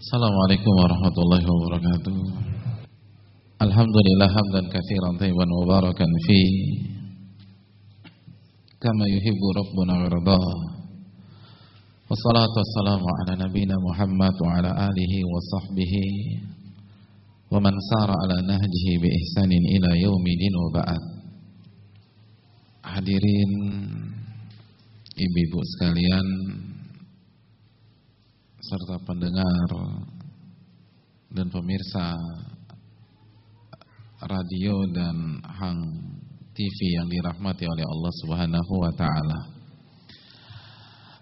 Assalamualaikum warahmatullahi wabarakatuh. Alhamdulillah hamdan kathiran tayyiban mubarakan fi. Kama yuhibu Rabbuna wa Wassalatu wassalamu ala nabina Muhammad wa ala alihi wa sahbihi. Wa man sara ala nahjihi bi ihsanin ila yaumidin wa ba'd. Hadirin ibu-ibu sekalian serta pendengar dan pemirsa radio dan hang TV yang dirahmati oleh Allah Subhanahu wa taala.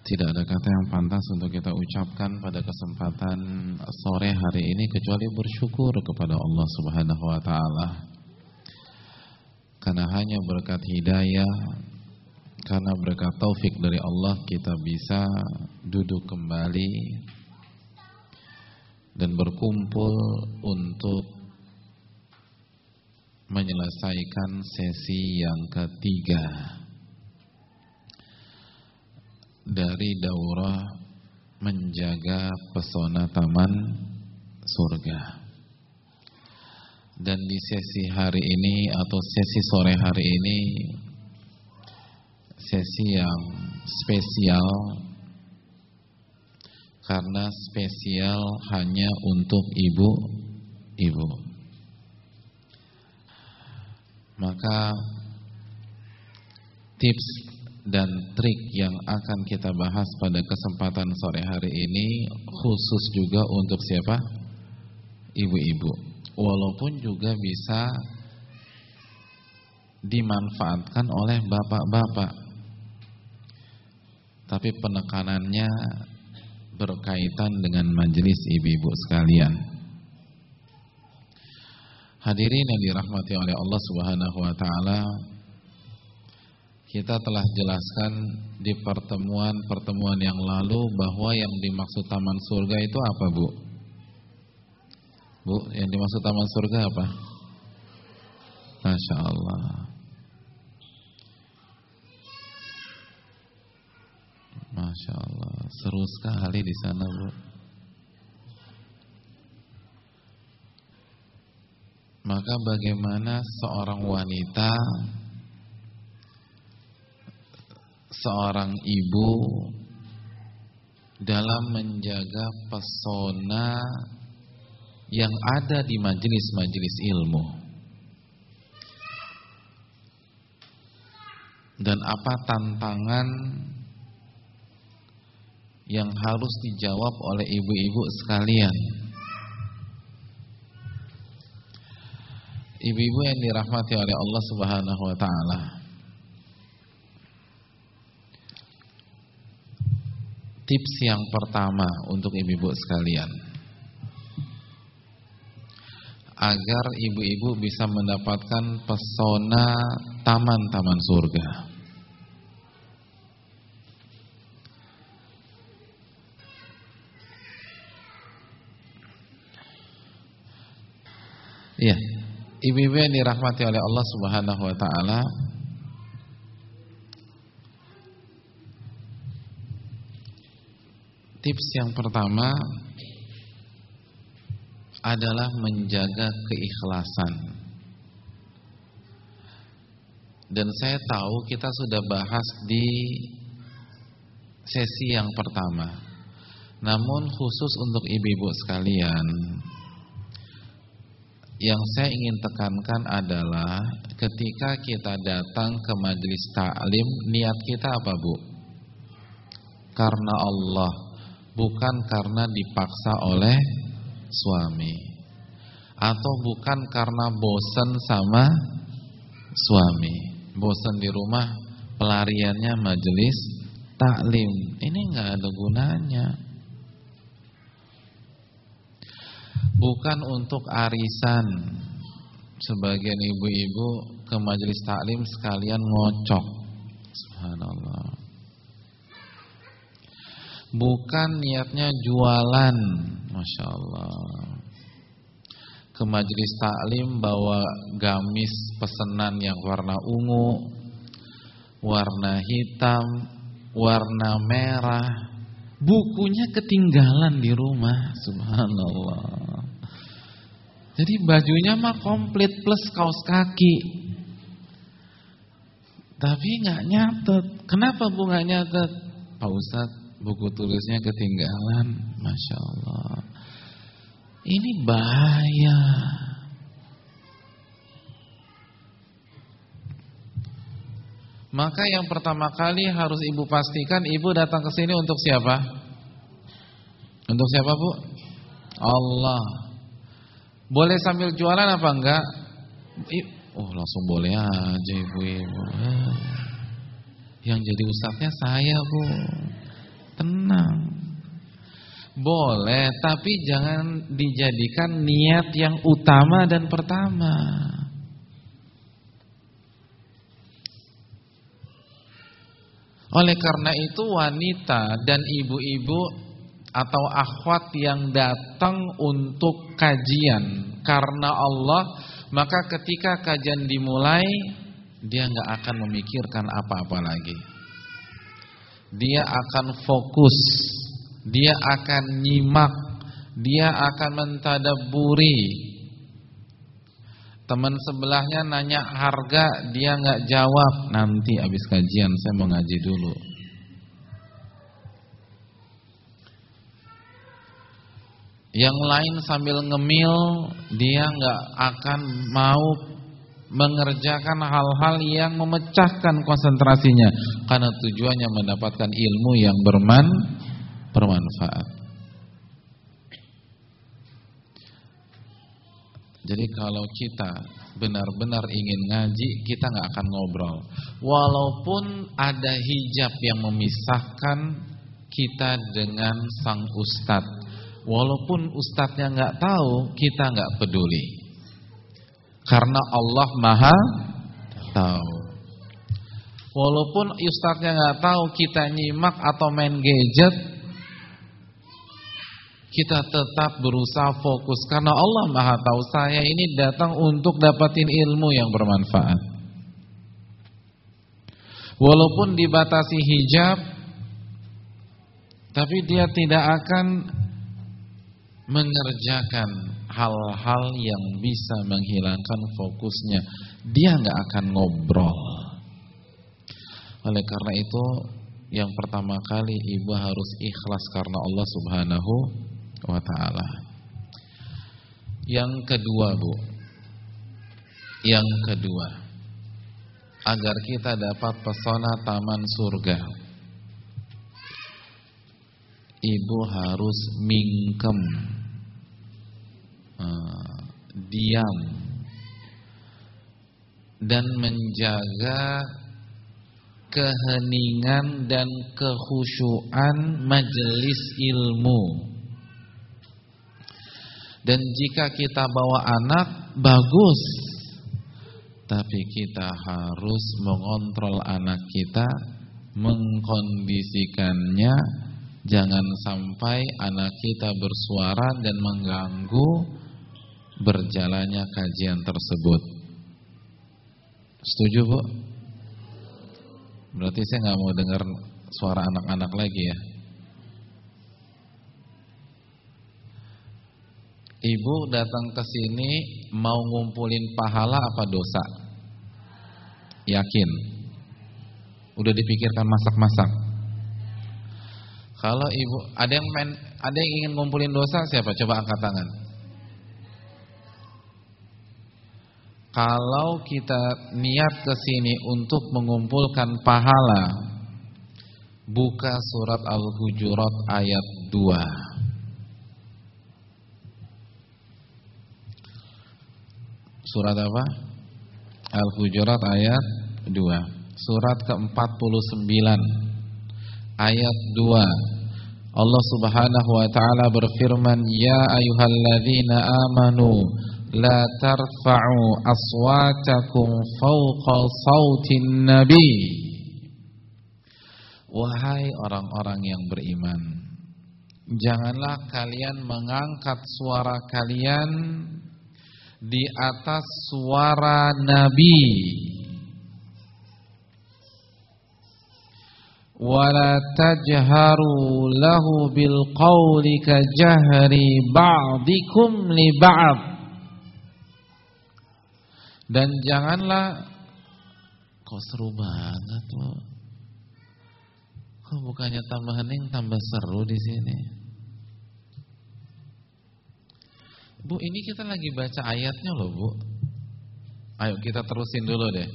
Tidak ada kata yang pantas untuk kita ucapkan pada kesempatan sore hari ini kecuali bersyukur kepada Allah Subhanahu wa taala. Karena hanya berkat hidayah karena berkat taufik dari Allah kita bisa duduk kembali dan berkumpul untuk menyelesaikan sesi yang ketiga dari daurah menjaga pesona taman surga. Dan di sesi hari ini atau sesi sore hari ini sesi yang spesial karena spesial hanya untuk ibu-ibu. Maka tips dan trik yang akan kita bahas pada kesempatan sore hari ini khusus juga untuk siapa? Ibu-ibu. Walaupun juga bisa dimanfaatkan oleh bapak-bapak. Tapi penekanannya berkaitan dengan majelis ibu-ibu sekalian. Hadirin yang dirahmati oleh Allah Subhanahu wa taala, kita telah jelaskan di pertemuan-pertemuan yang lalu bahwa yang dimaksud taman surga itu apa, Bu? Bu, yang dimaksud taman surga apa? Masya Allah. Masya Allah, seru sekali di sana bu. Maka bagaimana seorang wanita, seorang ibu dalam menjaga pesona yang ada di majelis-majelis ilmu. Dan apa tantangan yang harus dijawab oleh ibu-ibu sekalian. Ibu-ibu yang dirahmati oleh Allah Subhanahu wa taala. Tips yang pertama untuk ibu-ibu sekalian. Agar ibu-ibu bisa mendapatkan pesona taman-taman surga. Iya. Ibu-ibu yang dirahmati oleh Allah Subhanahu wa taala Tips yang pertama adalah menjaga keikhlasan. Dan saya tahu kita sudah bahas di sesi yang pertama. Namun khusus untuk ibu-ibu sekalian, yang saya ingin tekankan adalah ketika kita datang ke majelis taklim, niat kita apa Bu? Karena Allah, bukan karena dipaksa oleh suami. Atau bukan karena bosan sama suami. Bosan di rumah, pelariannya majelis taklim. Ini nggak ada gunanya. Bukan untuk arisan. Sebagian ibu-ibu ke majelis taklim sekalian ngocok. Subhanallah. Bukan niatnya jualan. Masya Allah. Ke majelis taklim bawa gamis pesenan yang warna ungu, warna hitam, warna merah, Bukunya ketinggalan di rumah, subhanallah. Jadi bajunya mah komplit plus kaos kaki. Tapi nggak nyatet. Kenapa bu nggak nyatet? Pak Ustadz, buku tulisnya ketinggalan. Masya Allah. Ini bahaya. Maka yang pertama kali harus ibu pastikan ibu datang ke sini untuk siapa? Untuk siapa bu? Allah. Boleh sambil jualan apa enggak? Oh langsung boleh aja ibu-ibu. Yang jadi ustadznya saya bu. Tenang. Boleh, tapi jangan dijadikan niat yang utama dan pertama. Oleh karena itu wanita dan ibu-ibu atau akhwat yang datang untuk kajian karena Allah, maka ketika kajian dimulai dia nggak akan memikirkan apa-apa lagi. Dia akan fokus, dia akan nyimak, dia akan mentadaburi Teman sebelahnya nanya harga, dia nggak jawab. Nanti habis kajian saya mau ngaji dulu. Yang lain sambil ngemil, dia nggak akan mau mengerjakan hal-hal yang memecahkan konsentrasinya karena tujuannya mendapatkan ilmu yang berman bermanfaat. Jadi kalau kita benar-benar ingin ngaji, kita nggak akan ngobrol. Walaupun ada hijab yang memisahkan kita dengan sang ustadz. Walaupun ustadznya nggak tahu, kita nggak peduli. Karena Allah maha tahu. Walaupun ustadznya nggak tahu, kita nyimak atau main gadget, kita tetap berusaha fokus karena Allah Maha tahu saya ini datang untuk dapatin ilmu yang bermanfaat. Walaupun dibatasi hijab tapi dia tidak akan mengerjakan hal-hal yang bisa menghilangkan fokusnya. Dia nggak akan ngobrol. Oleh karena itu yang pertama kali ibu harus ikhlas karena Allah Subhanahu wa taala. Yang kedua, Bu. Yang kedua, agar kita dapat pesona taman surga. Ibu harus mingkem. Uh, diam dan menjaga keheningan dan kehusuan majelis ilmu dan jika kita bawa anak bagus. Tapi kita harus mengontrol anak kita, mengkondisikannya jangan sampai anak kita bersuara dan mengganggu berjalannya kajian tersebut. Setuju, Bu? Berarti saya nggak mau dengar suara anak-anak lagi ya. Ibu datang ke sini mau ngumpulin pahala apa dosa? Yakin? Udah dipikirkan masak-masak? Kalau ibu ada yang main, ada yang ingin ngumpulin dosa siapa? Coba angkat tangan. Kalau kita niat ke sini untuk mengumpulkan pahala, buka surat Al-Hujurat ayat 2. Surat apa? Al-Hujurat ayat 2. Surat ke-49 ayat 2. Allah Subhanahu wa taala berfirman, "Ya ayyuhalladzina amanu la tarfa'u aswatakum fawqa sautin nabi." Wahai orang-orang yang beriman, janganlah kalian mengangkat suara kalian di atas suara Nabi. wala tajharu lahu bil qawli jahri ba'dikum li ba'd dan janganlah kok seru banget loh. Kok bukannya tambah hening tambah seru di sini? Bu ini kita lagi baca ayatnya loh Bu. Ayo kita terusin dulu deh.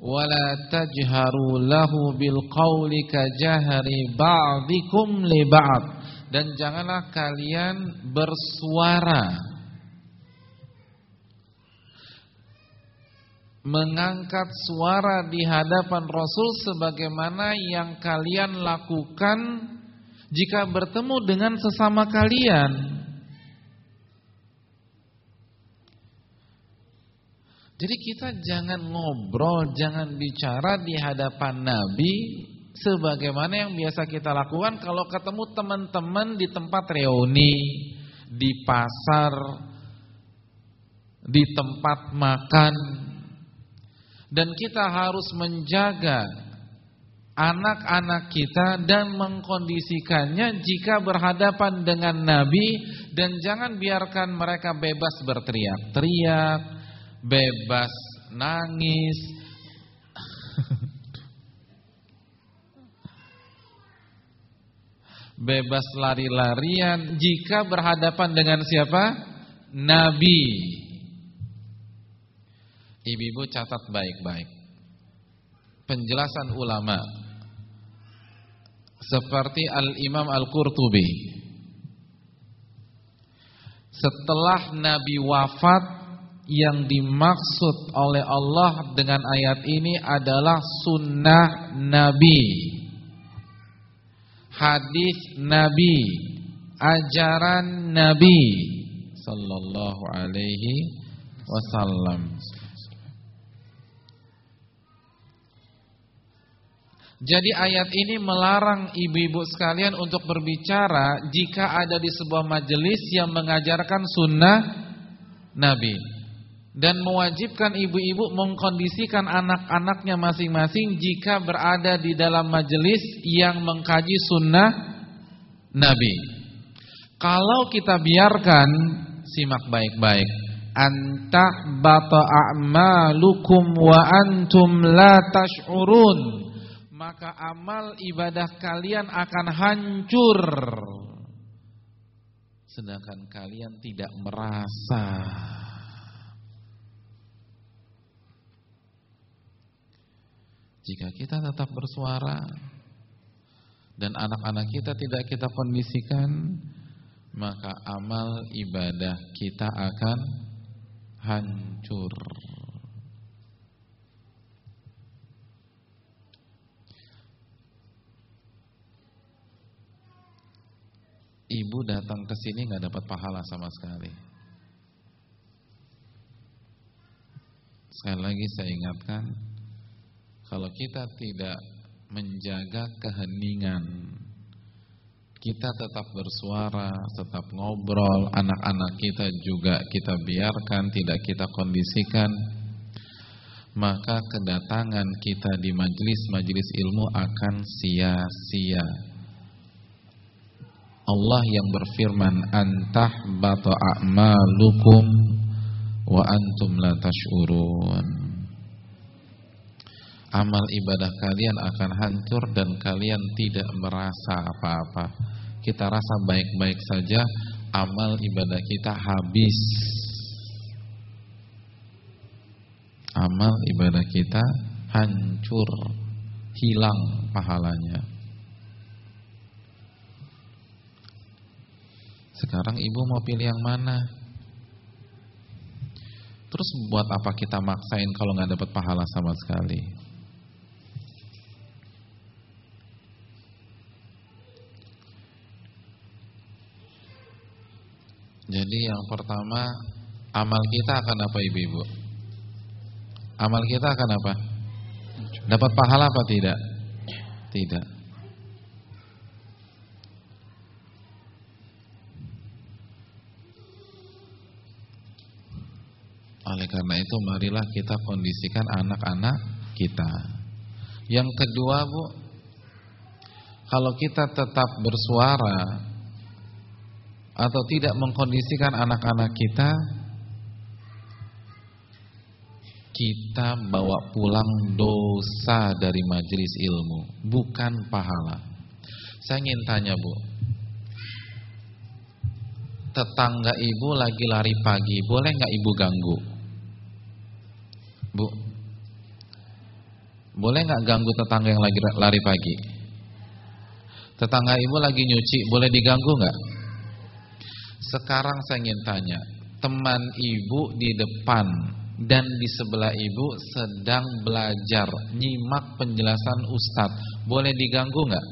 Wala tajharu lahu bil qawli kajahri ba'dikum li ba'd. Dan janganlah kalian bersuara mengangkat suara di hadapan Rasul sebagaimana yang kalian lakukan jika bertemu dengan sesama kalian Jadi kita jangan ngobrol, jangan bicara di hadapan Nabi sebagaimana yang biasa kita lakukan kalau ketemu teman-teman di tempat reuni, di pasar, di tempat makan. Dan kita harus menjaga anak-anak kita dan mengkondisikannya jika berhadapan dengan Nabi dan jangan biarkan mereka bebas berteriak-teriak bebas nangis, bebas lari-larian jika berhadapan dengan siapa? Nabi. Ibu-ibu catat baik-baik. Penjelasan ulama. Seperti Al-Imam Al-Qurtubi. Setelah Nabi wafat yang dimaksud oleh Allah dengan ayat ini adalah sunnah Nabi. Hadis Nabi. Ajaran Nabi. Sallallahu alaihi wasallam Jadi ayat ini melarang ibu-ibu sekalian untuk berbicara jika ada di sebuah majelis yang mengajarkan sunnah Nabi dan mewajibkan ibu-ibu mengkondisikan anak-anaknya masing-masing jika berada di dalam majelis yang mengkaji sunnah Nabi. Kalau kita biarkan, simak baik-baik. Antah bata a'malukum wa antum la tash'urun. Maka amal ibadah kalian akan hancur. Sedangkan kalian tidak merasa. Jika kita tetap bersuara dan anak-anak kita tidak kita kondisikan, maka amal ibadah kita akan hancur. Ibu datang ke sini nggak dapat pahala sama sekali. Sekali lagi saya ingatkan, kalau kita tidak menjaga keheningan kita tetap bersuara, tetap ngobrol, anak-anak kita juga kita biarkan, tidak kita kondisikan, maka kedatangan kita di majelis-majelis ilmu akan sia-sia. Allah yang berfirman, "Antah bata a'malukum wa antum la tash'urun." amal ibadah kalian akan hancur dan kalian tidak merasa apa-apa. Kita rasa baik-baik saja, amal ibadah kita habis. Amal ibadah kita hancur, hilang pahalanya. Sekarang ibu mau pilih yang mana? Terus buat apa kita maksain kalau nggak dapat pahala sama sekali? Jadi yang pertama amal kita akan apa ibu-ibu? Amal kita akan apa? Dapat pahala apa tidak? Tidak. Oleh karena itu marilah kita kondisikan anak-anak kita. Yang kedua Bu, Kalau kita tetap bersuara atau tidak mengkondisikan anak-anak kita, kita bawa pulang dosa dari majelis ilmu, bukan pahala. Saya ingin tanya Bu, tetangga ibu lagi lari pagi, boleh nggak ibu ganggu? Bu, boleh nggak ganggu tetangga yang lagi lari pagi? Tetangga ibu lagi nyuci, boleh diganggu nggak? Sekarang saya ingin tanya, teman ibu di depan dan di sebelah ibu sedang belajar, nyimak penjelasan ustadz, boleh diganggu nggak?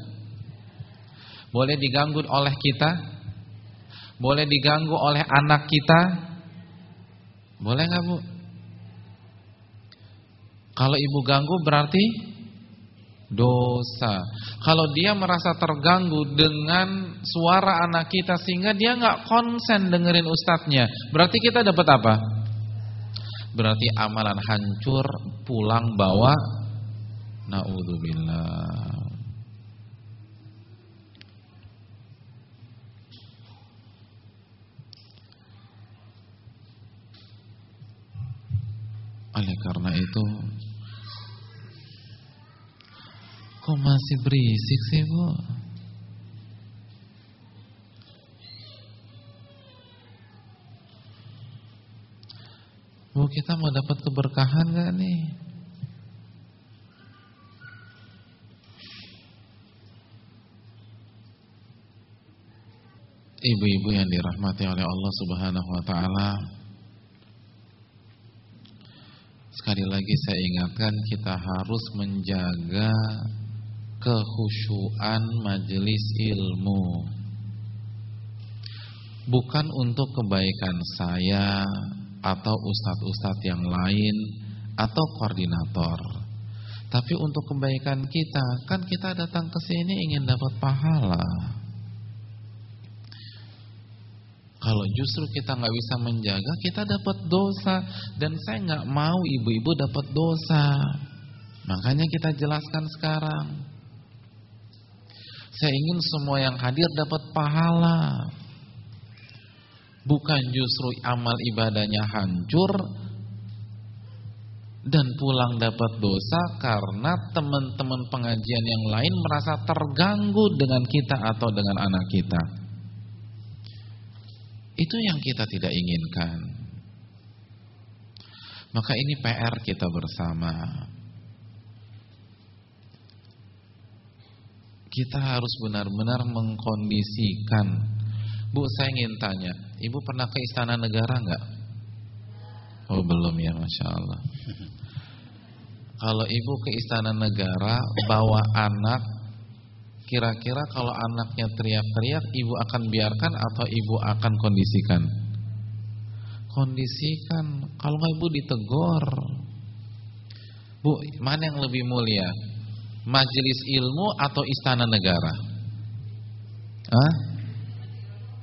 Boleh diganggu oleh kita? Boleh diganggu oleh anak kita? Boleh nggak bu? Kalau ibu ganggu berarti dosa. Kalau dia merasa terganggu dengan suara anak kita sehingga dia nggak konsen dengerin ustadznya, berarti kita dapat apa? Berarti amalan hancur, pulang bawa naudzubillah. Oleh karena itu masih berisik sih bu? Bu kita mau dapat keberkahan gak nih? Ibu-ibu yang dirahmati oleh Allah Subhanahu wa taala. Sekali lagi saya ingatkan kita harus menjaga kehusuan majelis ilmu. Bukan untuk kebaikan saya atau ustadz-ustadz yang lain atau koordinator. Tapi untuk kebaikan kita kan kita datang ke sini ingin dapat pahala. Kalau justru kita nggak bisa menjaga kita dapat dosa. Dan saya nggak mau ibu-ibu dapat dosa. Makanya kita jelaskan sekarang saya ingin semua yang hadir dapat pahala. Bukan justru amal ibadahnya hancur dan pulang dapat dosa karena teman-teman pengajian yang lain merasa terganggu dengan kita atau dengan anak kita. Itu yang kita tidak inginkan. Maka ini PR kita bersama. Kita harus benar-benar mengkondisikan. Bu, saya ingin tanya, Ibu pernah ke Istana Negara nggak? Oh belum ya, masya Allah. Kalau ibu ke Istana Negara bawa anak, kira-kira kalau anaknya teriak-teriak, ibu akan biarkan atau ibu akan kondisikan? Kondisikan. Kalau nggak ibu ditegor. Bu, mana yang lebih mulia? Majelis ilmu atau istana negara? Hah?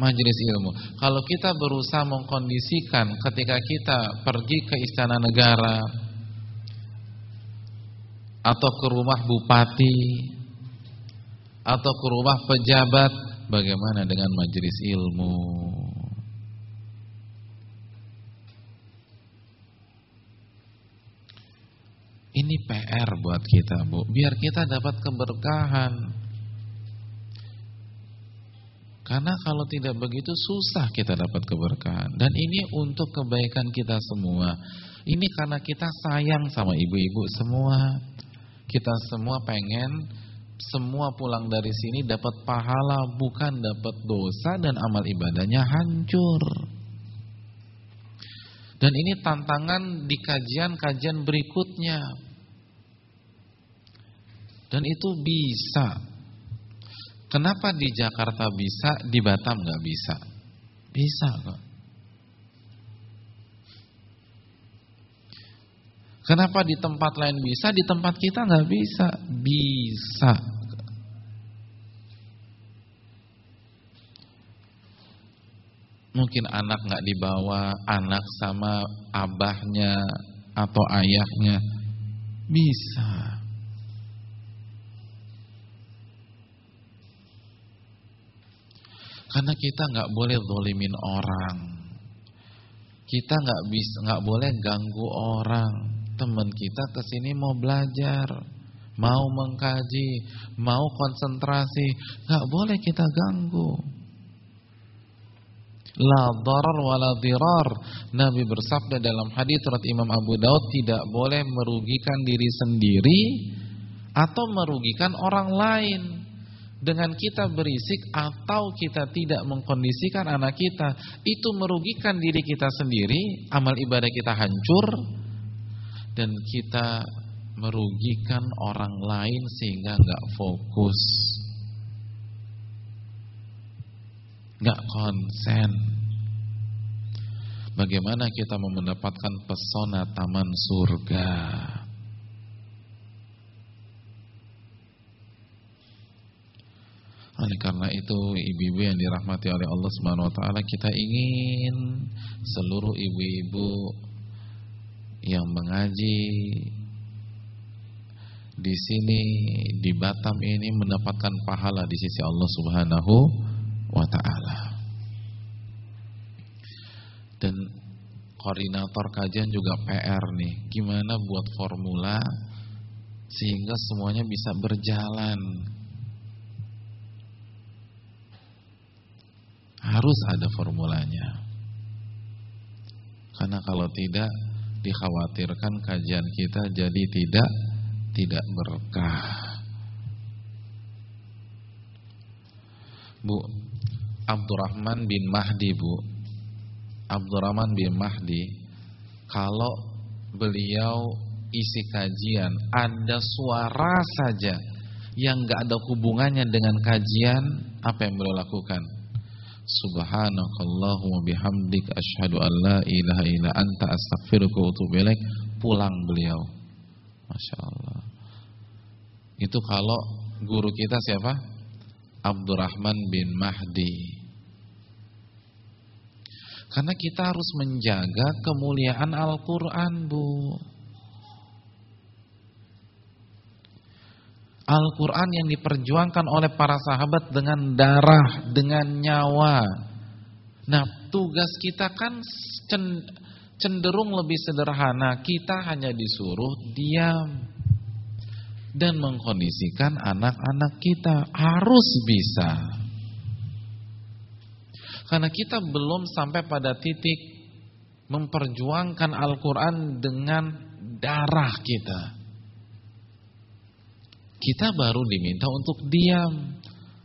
Majelis ilmu. Kalau kita berusaha mengkondisikan ketika kita pergi ke istana negara atau ke rumah bupati atau ke rumah pejabat, bagaimana dengan majelis ilmu? Ini PR buat kita bu. Biar kita dapat keberkahan. Karena kalau tidak begitu susah kita dapat keberkahan. Dan ini untuk kebaikan kita semua. Ini karena kita sayang sama ibu-ibu semua. Kita semua pengen Semua pulang dari sini dapat pahala Bukan dapat dosa dan amal ibadahnya hancur. Dan ini tantangan di kajian-kajian berikutnya. Dan itu bisa. Kenapa di Jakarta bisa, di Batam nggak bisa? Bisa kok. Kenapa di tempat lain bisa, di tempat kita nggak bisa? Bisa. Mungkin anak nggak dibawa, anak sama abahnya atau ayahnya bisa. Karena kita nggak boleh zolimin orang. Kita nggak bisa, nggak boleh ganggu orang. Teman kita ke sini mau belajar, mau mengkaji, mau konsentrasi, nggak boleh kita ganggu. La darar wa dirar. Nabi bersabda dalam hadis surat Imam Abu Daud tidak boleh merugikan diri sendiri atau merugikan orang lain dengan kita berisik atau kita tidak mengkondisikan anak kita itu merugikan diri kita sendiri amal ibadah kita hancur dan kita merugikan orang lain sehingga nggak fokus nggak konsen. Bagaimana kita mendapatkan pesona taman surga Oleh karena itu ibu-ibu yang dirahmati oleh Allah Subhanahu wa taala kita ingin seluruh ibu-ibu yang mengaji di sini di Batam ini mendapatkan pahala di sisi Allah Subhanahu wa taala. Dan koordinator kajian juga PR nih, gimana buat formula sehingga semuanya bisa berjalan Harus ada formulanya. Karena kalau tidak dikhawatirkan kajian kita jadi tidak tidak berkah. Bu Abdurrahman bin Mahdi Bu Abdurrahman bin Mahdi kalau beliau isi kajian ada suara saja yang gak ada hubungannya dengan kajian apa yang beliau lakukan Subhanakallahumma bihamdik asyhadu an la ilaha illa anta astaghfiruka wa atubu ilaik pulang beliau. Masya Allah. Itu kalau guru kita siapa? Abdurrahman bin Mahdi. Karena kita harus menjaga kemuliaan Al-Quran, Bu. Al-Quran yang diperjuangkan oleh para sahabat dengan darah, dengan nyawa. Nah, tugas kita kan cenderung lebih sederhana. Kita hanya disuruh diam dan mengkondisikan anak-anak kita harus bisa. Karena kita belum sampai pada titik memperjuangkan Al-Quran dengan darah kita. Kita baru diminta untuk diam.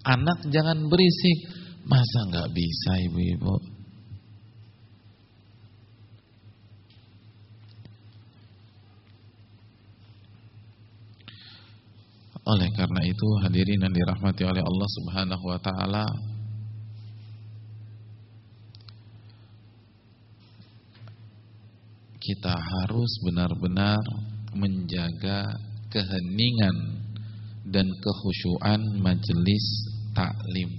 Anak jangan berisik. Masa nggak bisa ibu-ibu? Oleh karena itu hadirin yang dirahmati oleh Allah Subhanahu wa taala kita harus benar-benar menjaga keheningan dan kekhusyuan majelis taklim.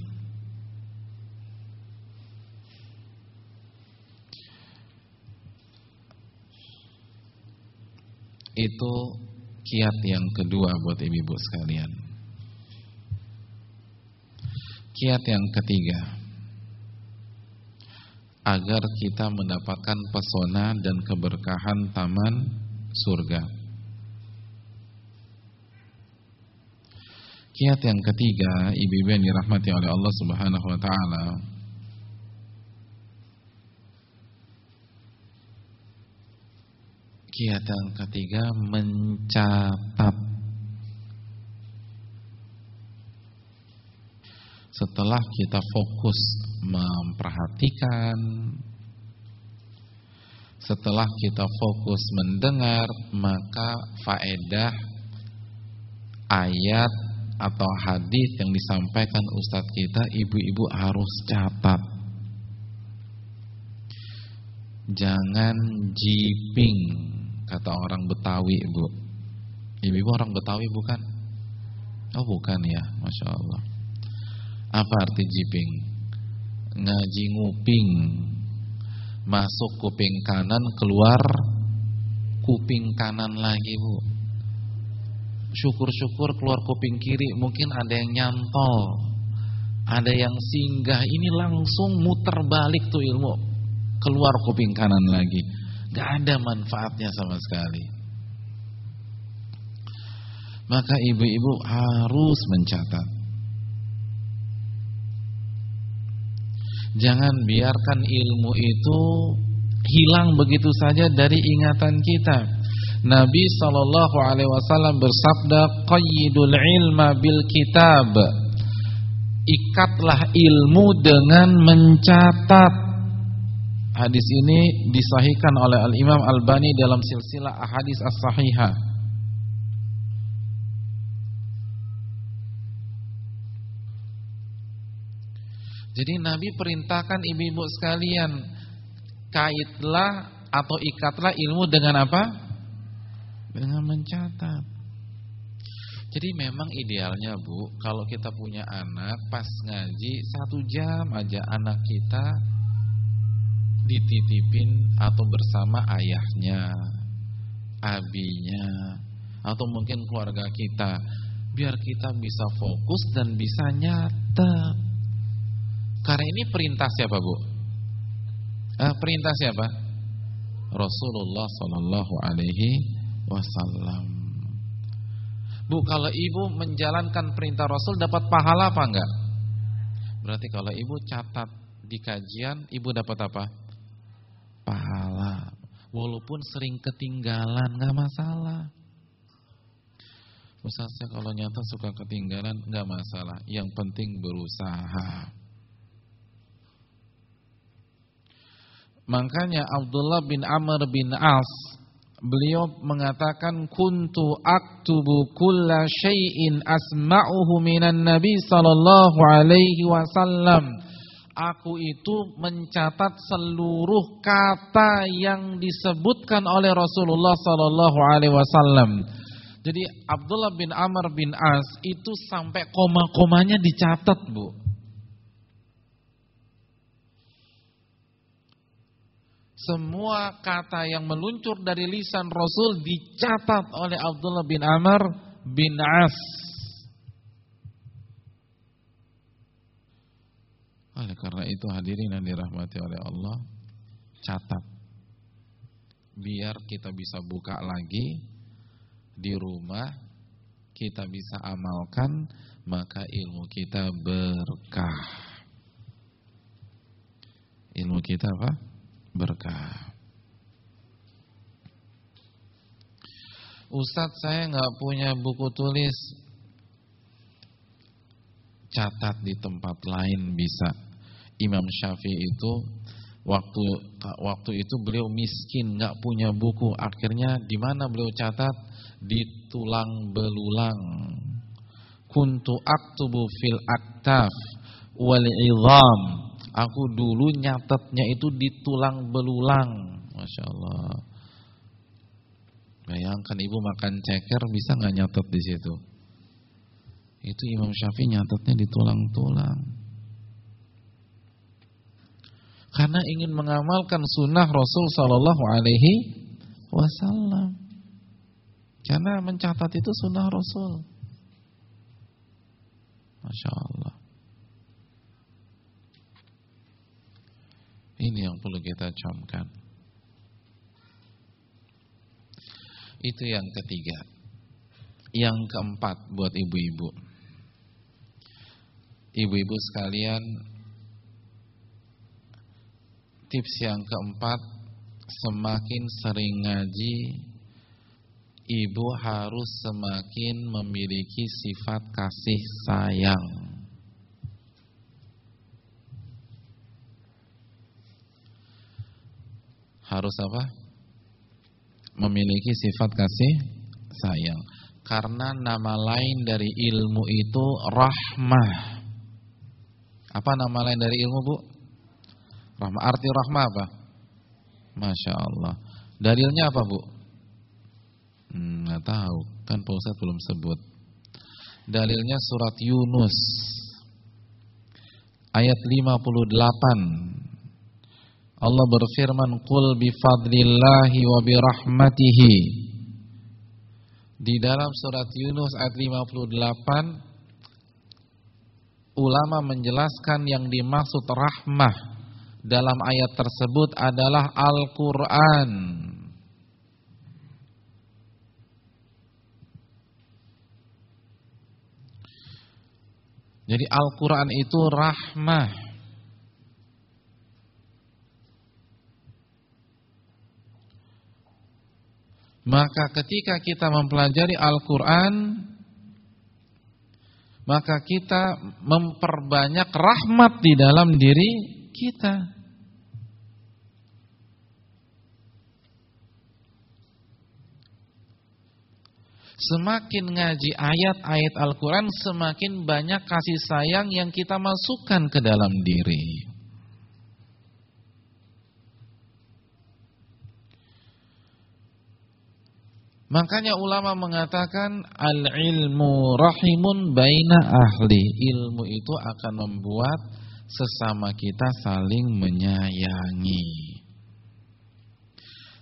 Itu kiat yang kedua buat ibu-ibu sekalian. Kiat yang ketiga agar kita mendapatkan pesona dan keberkahan taman surga. Kiat yang ketiga, ibu-ibu yang dirahmati oleh Allah Subhanahu wa taala. Kiat yang ketiga mencatat. Setelah kita fokus memperhatikan setelah kita fokus mendengar, maka faedah ayat atau hadis yang disampaikan ustadz kita ibu-ibu harus catat. Jangan jiping kata orang Betawi ibu ibu-ibu orang Betawi bukan? Oh bukan ya Masya Allah. Apa arti jiping ngaji nguping. Masuk kuping kanan keluar kuping kanan lagi bu syukur-syukur keluar kuping kiri mungkin ada yang nyantol ada yang singgah, ini langsung muter balik tuh ilmu. Keluar kuping kanan lagi. Gak ada manfaatnya sama sekali. Maka ibu-ibu harus mencatat. Jangan biarkan ilmu itu hilang begitu saja dari ingatan kita. Nabi Shallallahu Alaihi Wasallam bersabda, "Qayyidul ilma bil kitab." Ikatlah ilmu dengan mencatat. Hadis ini disahihkan oleh Al Imam Al Bani dalam silsilah ahadis as sahihah. Jadi Nabi perintahkan ibu-ibu sekalian kaitlah atau ikatlah ilmu dengan apa? Dengan mencatat. Jadi memang idealnya Bu, kalau kita punya anak pas ngaji satu jam aja anak kita dititipin atau bersama ayahnya, abinya, atau mungkin keluarga kita, biar kita bisa fokus dan bisa nyata. Karena ini perintah siapa bu? Eh, perintah siapa? Rasulullah Sallallahu Alaihi Wasallam. Bu, kalau ibu menjalankan perintah Rasul dapat pahala apa enggak? Berarti kalau ibu catat di kajian, ibu dapat apa? Pahala. Walaupun sering ketinggalan, enggak masalah. Ustaznya kalau nyata suka ketinggalan, enggak masalah. Yang penting berusaha. Makanya Abdullah bin Amr bin As beliau mengatakan kuntu aktubu kulla syai'in asma'uhu minan nabi sallallahu alaihi wasallam. Aku itu mencatat seluruh kata yang disebutkan oleh Rasulullah sallallahu alaihi wasallam. Jadi Abdullah bin Amr bin As itu sampai koma-komanya dicatat Bu semua kata yang meluncur dari lisan Rasul dicatat oleh Abdullah bin Amr bin As. Oleh karena itu hadirin yang dirahmati oleh Allah, catat. Biar kita bisa buka lagi di rumah, kita bisa amalkan, maka ilmu kita berkah. Ilmu kita apa? Berkah. Ustadz saya nggak punya buku tulis. Catat di tempat lain bisa. Imam Syafi'i itu Waktu waktu itu beliau miskin nggak punya buku. Akhirnya di mana beliau catat? Di tulang belulang. Kuntu aktubu fil aktaf Wal idham Aku dulu nyatetnya itu di tulang belulang. Masya Allah. Bayangkan ibu makan ceker bisa nggak nyatet di situ? Itu Imam Syafi'i nyatetnya di tulang-tulang. Karena ingin mengamalkan sunnah Rasul Sallallahu Alaihi Wasallam. Karena mencatat itu sunnah Rasul. Masya Allah. Ini yang perlu kita camkan. Itu yang ketiga. Yang keempat buat ibu-ibu. Ibu-ibu sekalian, tips yang keempat, semakin sering ngaji, ibu harus semakin memiliki sifat kasih sayang. Harus apa? Memiliki sifat kasih sayang. Karena nama lain dari ilmu itu rahmah. Apa nama lain dari ilmu, Bu? Rahmah. Arti rahmah apa? Masya Allah. Dalilnya apa, Bu? Hmm, tahu. Kan Pak belum sebut. Dalilnya surat Yunus ayat 58 Allah berfirman qul bi fadlillahi wa di dalam surat Yunus ayat 58 ulama menjelaskan yang dimaksud rahmah dalam ayat tersebut adalah Al-Qur'an. Jadi Al-Qur'an itu rahmah. Maka ketika kita mempelajari Al-Quran Maka kita memperbanyak rahmat di dalam diri kita. Semakin ngaji ayat-ayat Al-Quran Semakin banyak kasih sayang yang kita masukkan ke dalam diri Makanya ulama mengatakan al-ilmu rahimun baina ahli. Ilmu itu akan membuat sesama kita saling menyayangi.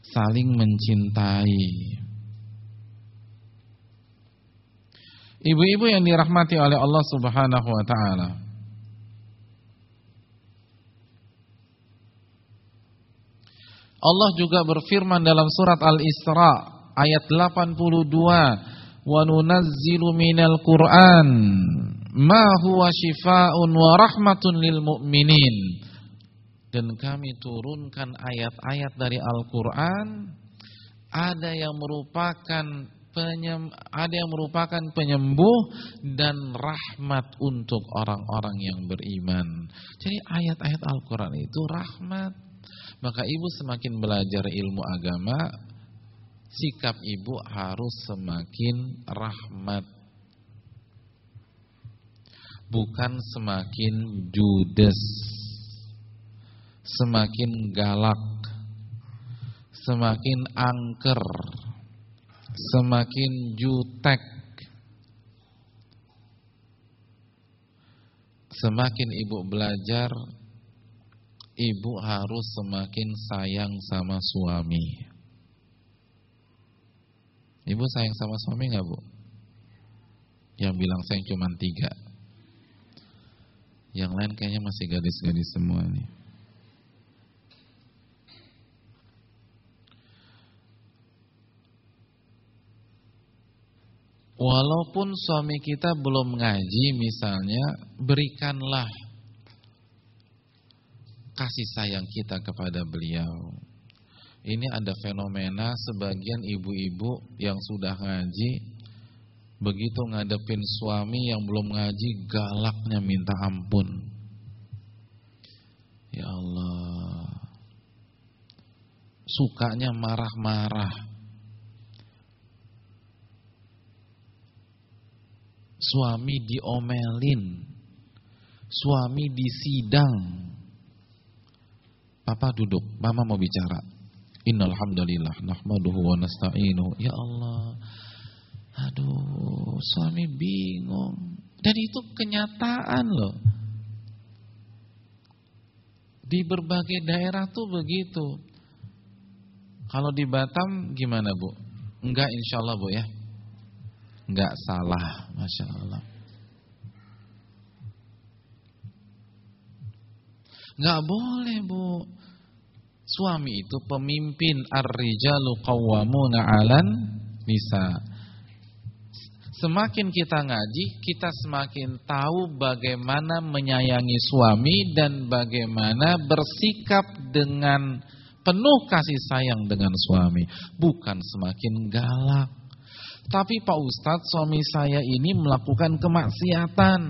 Saling mencintai. Ibu-ibu yang dirahmati oleh Allah Subhanahu wa taala. Allah juga berfirman dalam surat Al-Isra ayat 82 wa nunazzilu minal Qur'an ma huwa shifaa'un wa rahmatun lil mu'minin dan kami turunkan ayat-ayat dari Al-Qur'an ada yang merupakan penyem, ada yang merupakan penyembuh dan rahmat untuk orang-orang yang beriman. Jadi ayat-ayat Al-Qur'an itu rahmat. Maka ibu semakin belajar ilmu agama, sikap ibu harus semakin rahmat. Bukan semakin judes semakin galak semakin angker semakin jutek. Semakin ibu belajar ibu harus semakin sayang sama suami Ibu sayang sama suami nggak bu? Yang bilang sayang cuma tiga. Yang lain kayaknya masih gadis-gadis semua nih. Walaupun suami kita belum ngaji misalnya, berikanlah kasih sayang kita kepada beliau ini ada fenomena sebagian ibu-ibu yang sudah ngaji begitu ngadepin suami yang belum ngaji galaknya minta ampun. Ya Allah. Sukanya marah-marah. Suami diomelin. Suami disidang. Papa duduk, mama mau bicara. Innal hamdalillah nahmaduhu wa nasta'inuhu. Ya Allah. Aduh, suami bingung. Dan itu kenyataan loh. Di berbagai daerah tuh begitu. Kalau di Batam gimana Bu? Enggak insya Allah Bu ya. Enggak salah, Masya Allah. Enggak boleh Bu. Suami itu pemimpin ar-rijalu qawwamuna 'alan nisa. Semakin kita ngaji, kita semakin tahu bagaimana menyayangi suami dan bagaimana bersikap dengan penuh kasih sayang dengan suami, bukan semakin galak. Tapi Pak Ustadz, suami saya ini melakukan kemaksiatan.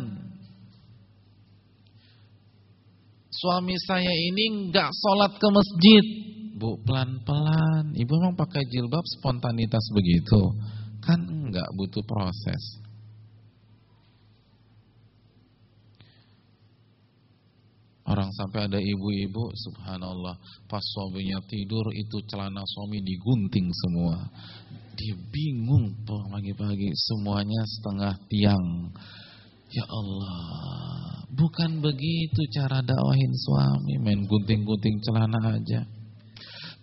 Suami saya ini nggak sholat ke masjid. Bu, pelan-pelan. Ibu memang pakai jilbab spontanitas begitu. Kan nggak butuh proses. Orang sampai ada ibu-ibu, subhanallah, pas suaminya tidur itu celana suami digunting semua. Dia bingung pagi-pagi, semuanya setengah tiang. Ya Allah, bukan begitu cara dakwahin suami, main gunting-gunting celana aja.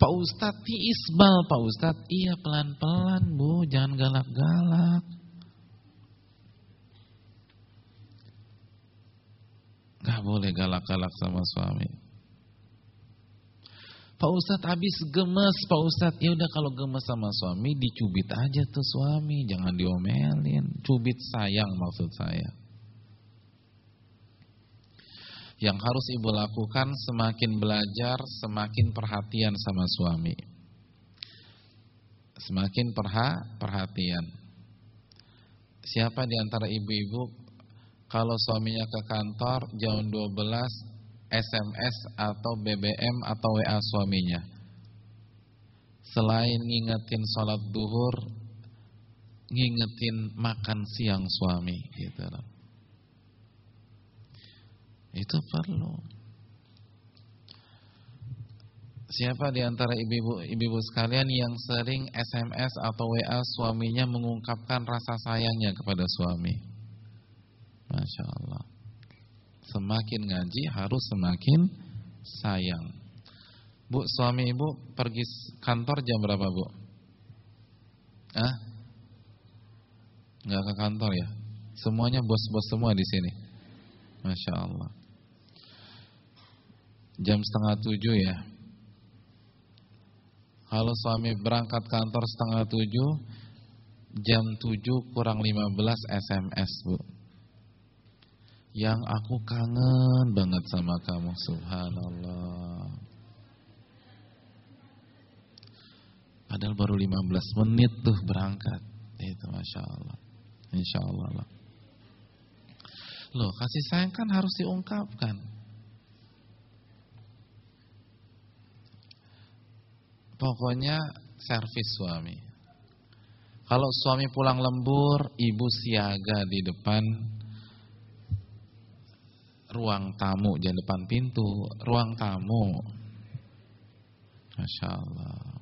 Pak Ustadz, isbal Pak Ustadz, iya pelan-pelan bu, jangan galak-galak. Gak boleh galak-galak sama suami. Pak Ustadz habis gemes, Pak Ustadz. Ya udah kalau gemes sama suami dicubit aja tuh suami, jangan diomelin. Cubit sayang maksud saya. Yang harus ibu lakukan semakin belajar, semakin perhatian sama suami. Semakin perha perhatian. Siapa di antara ibu-ibu kalau suaminya ke kantor jam 12 SMS atau BBM atau WA suaminya. Selain ngingetin sholat duhur, ngingetin makan siang suami gitu. Itu perlu. Siapa di antara ibu-ibu ibu sekalian yang sering SMS atau WA suaminya mengungkapkan rasa sayangnya kepada suami? Masya Allah. Semakin ngaji harus semakin sayang. Bu, suami ibu pergi kantor jam berapa bu? Ah? Nggak ke kantor ya? Semuanya bos-bos semua di sini. Masya Allah. Jam setengah tujuh ya. Kalau suami berangkat kantor setengah tujuh, jam tujuh kurang lima belas SMS bu. Yang aku kangen banget sama kamu Subhanallah Padahal baru 15 menit tuh berangkat Itu Masya Allah Insya Allah lah. Loh kasih sayang kan harus diungkapkan Pokoknya servis suami. Kalau suami pulang lembur Ibu siaga di depan ruang tamu jangan depan pintu ruang tamu. Masya Allah.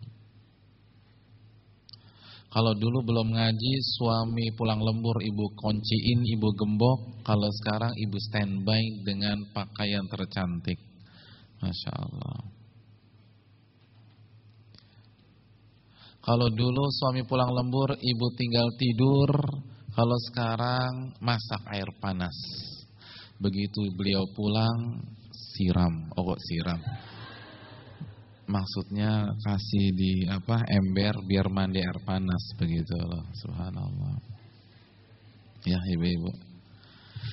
Kalau dulu belum ngaji suami pulang lembur ibu kunciin ibu gembok. Kalau sekarang ibu standby dengan pakaian tercantik. Masya Allah kalau dulu suami pulang lembur ibu tinggal tidur kalau sekarang masak air panas Begitu beliau pulang siram, oh kok siram. Maksudnya kasih di apa ember biar mandi air panas begitu loh. Subhanallah. Ya ibu-ibu.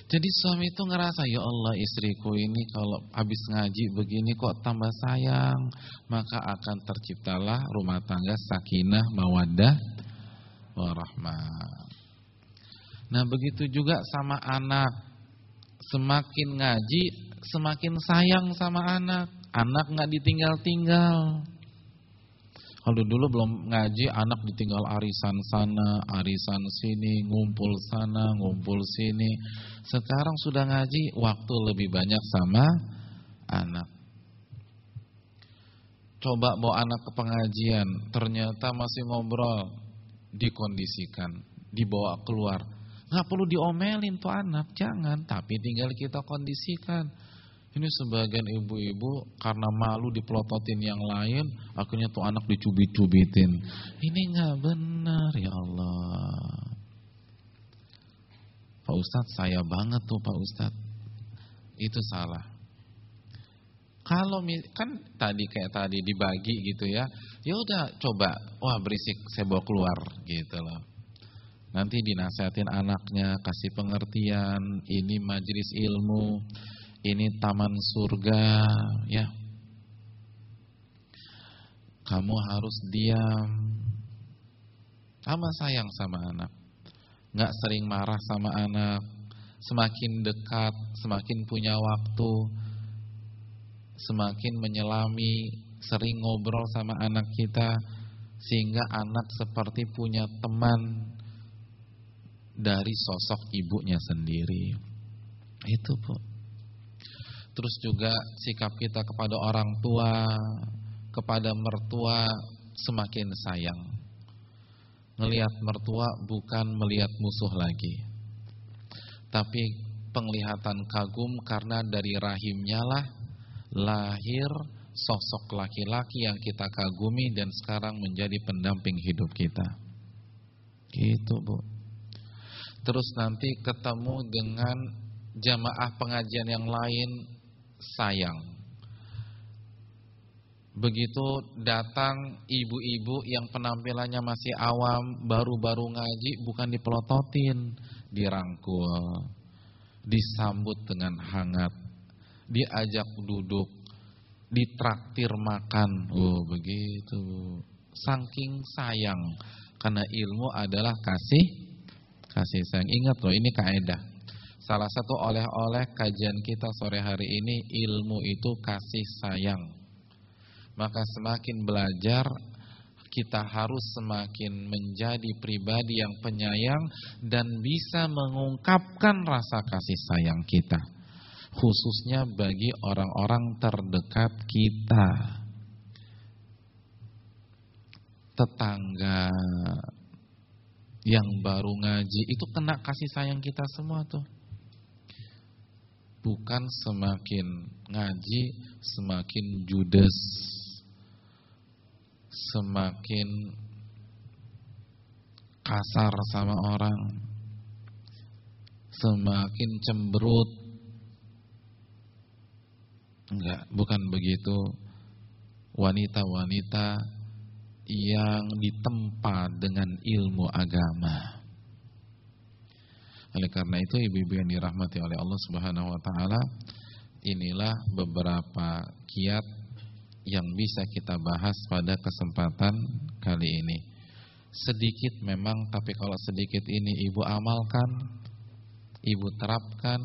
Jadi suami itu ngerasa ya Allah istriku ini kalau habis ngaji begini kok tambah sayang, maka akan terciptalah rumah tangga sakinah, mawaddah, warahmah. Nah begitu juga sama anak Semakin ngaji, semakin sayang sama anak. Anak nggak ditinggal-tinggal. Kalau dulu belum ngaji, anak ditinggal arisan sana, arisan sini, ngumpul sana, ngumpul sini. Sekarang sudah ngaji, waktu lebih banyak sama anak. Coba bawa anak ke pengajian, ternyata masih ngobrol, dikondisikan, dibawa keluar Nggak perlu diomelin tuh anak, jangan. Tapi tinggal kita kondisikan. Ini sebagian ibu-ibu karena malu dipelototin yang lain, akhirnya tuh anak dicubit-cubitin. Ini nggak benar ya Allah. Pak Ustadz saya banget tuh Pak Ustadz. Itu salah. Kalau kan tadi kayak tadi dibagi gitu ya, ya udah coba, wah berisik saya bawa keluar gitu loh. Nanti dinasehatin anaknya, kasih pengertian, ini majelis ilmu, ini taman surga, ya. Kamu harus diam. Sama sayang sama anak. Nggak sering marah sama anak. Semakin dekat, semakin punya waktu, semakin menyelami, sering ngobrol sama anak kita, sehingga anak seperti punya teman dari sosok ibunya sendiri. Itu Bu. Terus juga sikap kita kepada orang tua, kepada mertua semakin sayang. Ngelihat mertua bukan melihat musuh lagi. Tapi penglihatan kagum karena dari rahimnya lah lahir sosok laki-laki yang kita kagumi dan sekarang menjadi pendamping hidup kita. Gitu, Bu terus nanti ketemu dengan jamaah pengajian yang lain sayang. Begitu datang ibu-ibu yang penampilannya masih awam, baru-baru ngaji, bukan dipelototin, dirangkul, disambut dengan hangat, diajak duduk, ditraktir makan. Oh, begitu. Saking sayang karena ilmu adalah kasih kasih sayang. Ingat loh, ini kaidah. Salah satu oleh-oleh kajian kita sore hari ini ilmu itu kasih sayang. Maka semakin belajar kita harus semakin menjadi pribadi yang penyayang dan bisa mengungkapkan rasa kasih sayang kita. Khususnya bagi orang-orang terdekat kita. Tetangga yang baru ngaji itu kena kasih sayang kita semua tuh bukan semakin ngaji semakin judes. Semakin kasar sama orang. Semakin cemberut. Enggak bukan begitu. Wanita-wanita yang ditempa dengan ilmu agama oleh karena itu ibu-ibu yang dirahmati oleh Allah Subhanahu wa taala, inilah beberapa kiat yang bisa kita bahas pada kesempatan kali ini. Sedikit memang, tapi kalau sedikit ini ibu amalkan, ibu terapkan,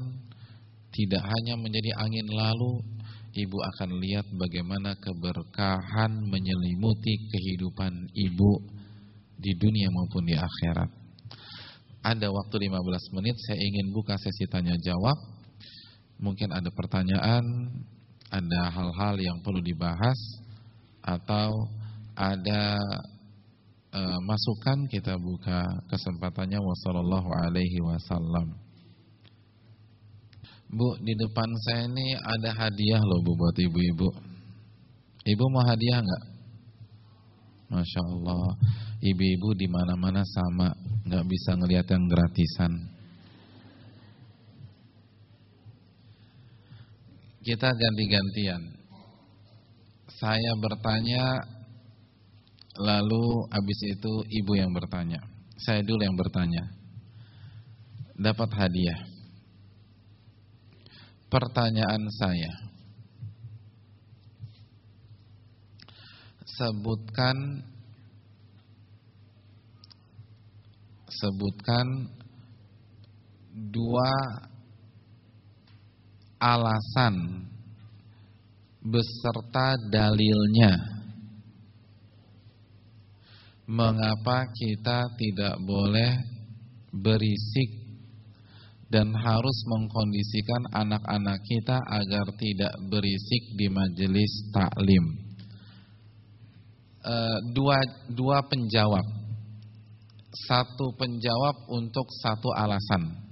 tidak hanya menjadi angin lalu, ibu akan lihat bagaimana keberkahan menyelimuti kehidupan ibu di dunia maupun di akhirat ada waktu 15 menit saya ingin buka sesi tanya jawab. Mungkin ada pertanyaan, ada hal-hal yang perlu dibahas atau ada e, masukan kita buka kesempatannya wasallallahu alaihi wasallam. Bu, di depan saya ini ada hadiah loh Bu buat ibu-ibu. Ibu mau hadiah nggak? Masya Allah, ibu-ibu di mana-mana sama nggak bisa ngelihat yang gratisan. Kita ganti-gantian. Saya bertanya, lalu habis itu ibu yang bertanya. Saya dulu yang bertanya. Dapat hadiah. Pertanyaan saya. Sebutkan sebutkan dua alasan beserta dalilnya mengapa kita tidak boleh berisik dan harus mengkondisikan anak-anak kita agar tidak berisik di majelis taklim. E, dua dua penjawab satu penjawab untuk satu alasan.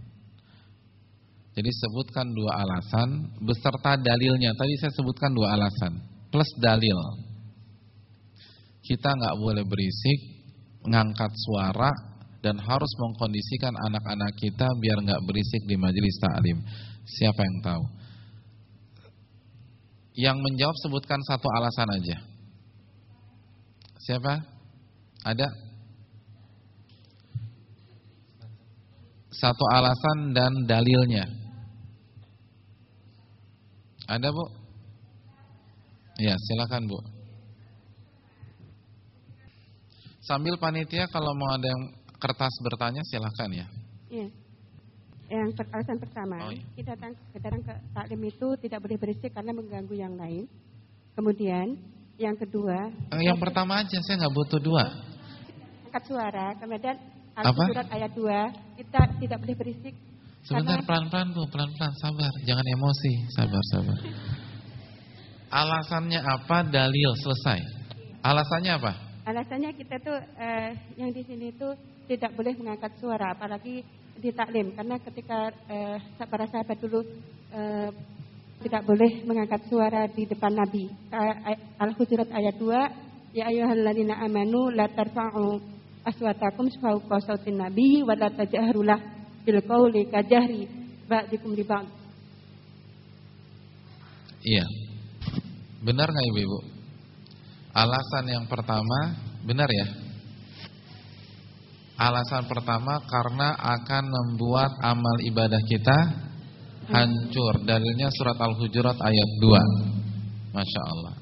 Jadi sebutkan dua alasan beserta dalilnya. Tadi saya sebutkan dua alasan plus dalil. Kita nggak boleh berisik, ngangkat suara dan harus mengkondisikan anak-anak kita biar nggak berisik di majelis taklim. Siapa yang tahu? Yang menjawab sebutkan satu alasan aja. Siapa? Ada? Satu alasan dan dalilnya. Ada bu? Ya silakan bu. Sambil panitia kalau mau ada yang kertas bertanya silakan ya. Iya. Yang alasan pertama, oh, iya. kita datang, datang ke taklim itu tidak boleh berisik karena mengganggu yang lain. Kemudian yang kedua, eh, yang pertama aja saya nggak butuh dua. Angkat suara, kemudian apa? Surat ayat 2, kita tidak boleh berisik. Sebentar pelan-pelan Bu, pelan-pelan sabar, jangan emosi, sabar sabar. Alasannya apa? Dalil selesai. Alasannya apa? Alasannya kita tuh eh, yang di sini tuh tidak boleh mengangkat suara, apalagi di taklim, karena ketika eh, para sahabat dulu eh, tidak boleh mengangkat suara di depan Nabi. Al-Hujurat ayat 2, ya ayyuhalladzina amanu la tarfa'u aswatakum fawqa sautin nabi wa la tajahrulah bil qawli kajahri ba'dikum li ba'd. Iya. Benar nggak ibu-ibu? Alasan yang pertama benar ya? Alasan pertama karena akan membuat amal ibadah kita hancur. Dalilnya surat Al-Hujurat ayat 2. Masya Allah.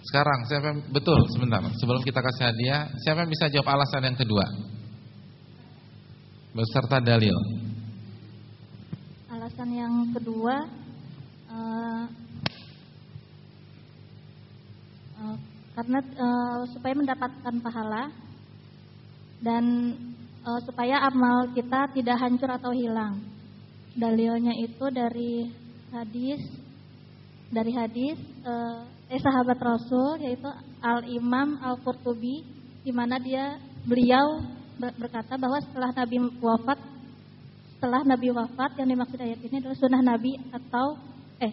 Sekarang siapa yang, betul sebentar sebelum kita kasih hadiah, siapa yang bisa jawab alasan yang kedua? Beserta dalil. Alasan yang kedua uh, uh, karena uh, supaya mendapatkan pahala dan uh, supaya amal kita tidak hancur atau hilang. Dalilnya itu dari hadis dari hadis uh, eh sahabat Rasul yaitu Al Imam Al Qurtubi di mana dia beliau berkata bahwa setelah Nabi wafat setelah Nabi wafat yang dimaksud ayat ini adalah sunnah Nabi atau eh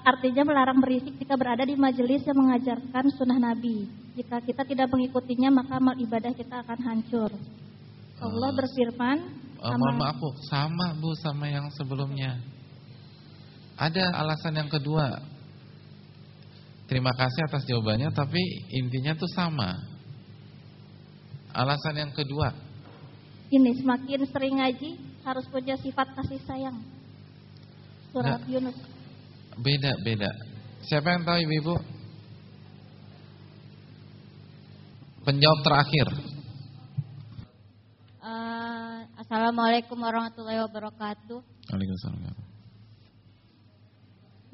artinya melarang berisik jika berada di majelis yang mengajarkan sunnah Nabi. Jika kita tidak mengikutinya maka amal ibadah kita akan hancur. Allah berfirman, oh, mohon maaf Bu, sama Bu sama yang sebelumnya. Ada alasan yang kedua Terima kasih atas jawabannya tapi intinya tuh sama. Alasan yang kedua. Ini semakin sering ngaji harus punya sifat kasih sayang. Surat nah, Yunus. Beda, beda. Siapa yang tahu Ibu-ibu? Penjawab terakhir. Uh, Assalamualaikum warahmatullahi wabarakatuh. Waalaikumsalam.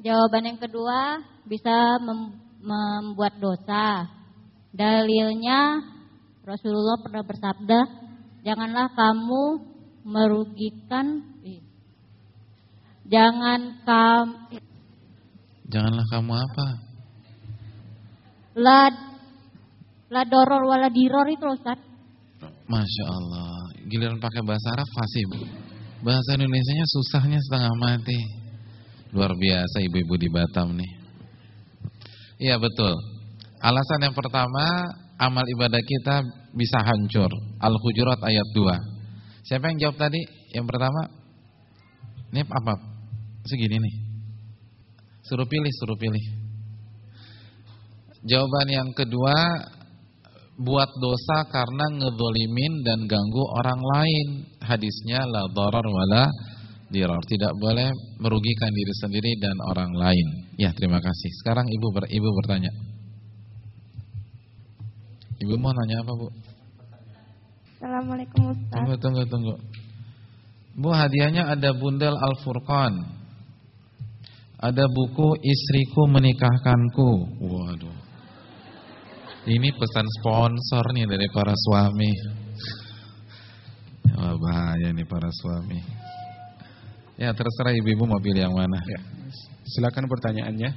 Jawaban yang kedua bisa mem membuat dosa. Dalilnya Rasulullah pernah bersabda, "Janganlah kamu merugikan Jangan kamu Janganlah kamu apa? La la doror wala diror itu Ustaz. Masya Allah Giliran pakai bahasa Arab fasih Bahasa Indonesia susahnya setengah mati Luar biasa ibu-ibu di Batam nih. Iya betul. Alasan yang pertama, amal ibadah kita bisa hancur. Al-Hujurat ayat 2. Siapa yang jawab tadi? Yang pertama? Ini apa? Segini nih. Suruh pilih, suruh pilih. Jawaban yang kedua, buat dosa karena ngedolimin dan ganggu orang lain. Hadisnya la darar wala dirar. Tidak boleh merugikan diri sendiri dan orang lain. Ya, terima kasih. Sekarang Ibu ber, Ibu bertanya. Ibu mau nanya apa, Bu? Assalamualaikum Ustaz. Tunggu, tunggu, tunggu. Bu, hadiahnya ada bundel Al-Furqan. Ada buku Istriku Menikahkanku. Waduh. Ini pesan sponsor nih dari para suami. Wah, bahaya nih para suami. Ya terserah ibu-ibu mau pilih yang mana. Ya. Silakan pertanyaannya.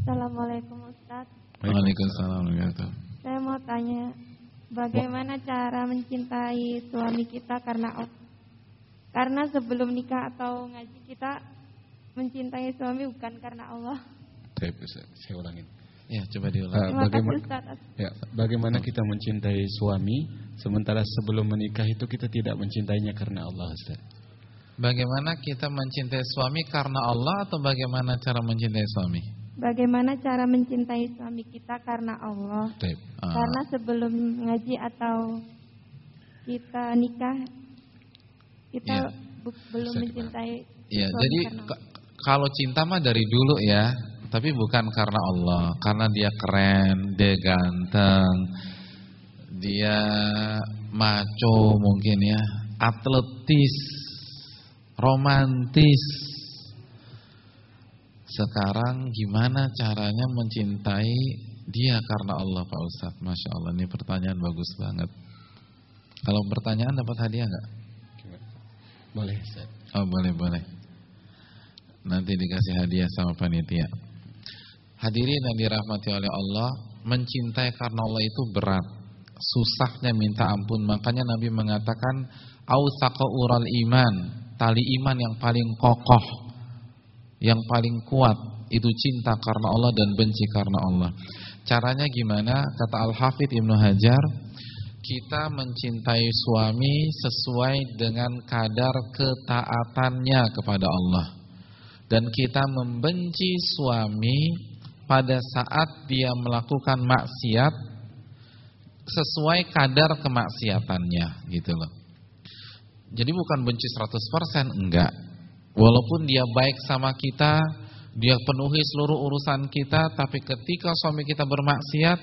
Assalamualaikum Ustaz. Waalaikumsalam Saya mau tanya, bagaimana cara mencintai suami kita karena karena sebelum nikah atau ngaji kita mencintai suami bukan karena Allah. Saya, saya ulangin. Ya, coba diulang. Uh, bagaimana, ya, bagaimana kita mencintai suami sementara sebelum menikah itu kita tidak mencintainya karena Allah, Ustaz? Bagaimana kita mencintai suami karena Allah atau bagaimana cara mencintai suami? Bagaimana cara mencintai suami kita karena Allah? Uh. Karena sebelum ngaji atau kita nikah kita ya. belum Bisa mencintai. Ya, jadi kalau cinta mah dari dulu ya, tapi bukan karena Allah, karena dia keren, dia ganteng, dia maco mungkin ya, atletis romantis. Sekarang gimana caranya mencintai dia? Karena Allah Pak Ustadz Masya Allah ini pertanyaan bagus banget. Kalau pertanyaan dapat hadiah nggak? Boleh Ustaz. Oh boleh boleh. Nanti dikasih hadiah sama panitia. Hadirin yang dirahmati oleh Allah Mencintai karena Allah itu berat. Susahnya minta ampun. Makanya Nabi mengatakan Ausaqa ural iman tali iman yang paling kokoh, yang paling kuat itu cinta karena Allah dan benci karena Allah. Caranya gimana? Kata Al-Hafidh Ibnu Hajar, kita mencintai suami sesuai dengan kadar ketaatannya kepada Allah. Dan kita membenci suami pada saat dia melakukan maksiat sesuai kadar kemaksiatannya gitu loh. Jadi bukan benci 100% enggak. Walaupun dia baik sama kita, dia penuhi seluruh urusan kita, tapi ketika suami kita bermaksiat,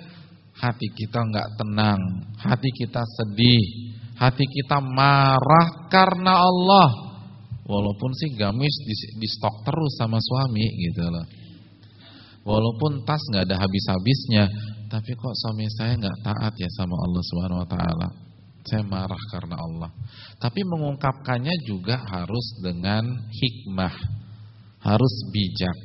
hati kita enggak tenang, hati kita sedih, hati kita marah karena Allah. Walaupun sih gamis di, di stok terus sama suami gitu loh. Walaupun tas nggak ada habis-habisnya, tapi kok suami saya nggak taat ya sama Allah Subhanahu Wa Taala. Saya marah karena Allah. Tapi mengungkapkannya juga harus dengan hikmah, harus bijak.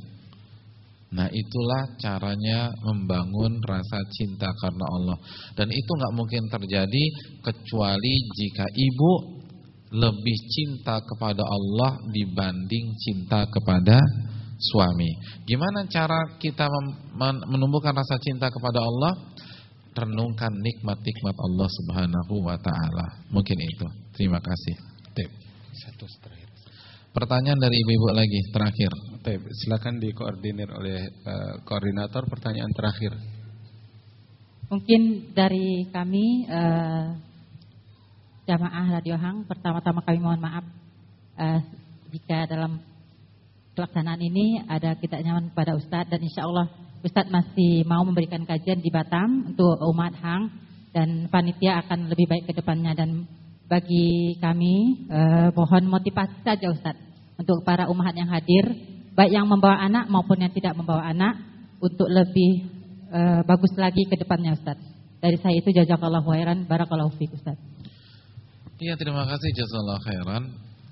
Nah itulah caranya membangun rasa cinta karena Allah. Dan itu nggak mungkin terjadi kecuali jika ibu lebih cinta kepada Allah dibanding cinta kepada suami. Gimana cara kita menumbuhkan rasa cinta kepada Allah? Renungkan nikmat-nikmat Allah Subhanahu wa taala. Mungkin itu. Terima kasih. Tep. Satu terakhir. Pertanyaan dari ibu-ibu lagi terakhir. Tep, silakan dikoordinir oleh uh, koordinator pertanyaan terakhir. Mungkin dari kami uh, jamaah Radio Hang pertama-tama kami mohon maaf uh, jika dalam pelaksanaan ini ada kita nyaman pada Ustadz dan insya Allah Ustadz masih mau memberikan kajian di Batam untuk umat Hang dan panitia akan lebih baik ke depannya dan bagi kami eh, mohon motivasi saja Ustadz untuk para umat yang hadir baik yang membawa anak maupun yang tidak membawa anak untuk lebih eh, bagus lagi ke depannya Ustadz. Dari saya itu jazakallahu khairan barakallahu fiik Ustadz. Iya terima kasih jazakallahu khairan.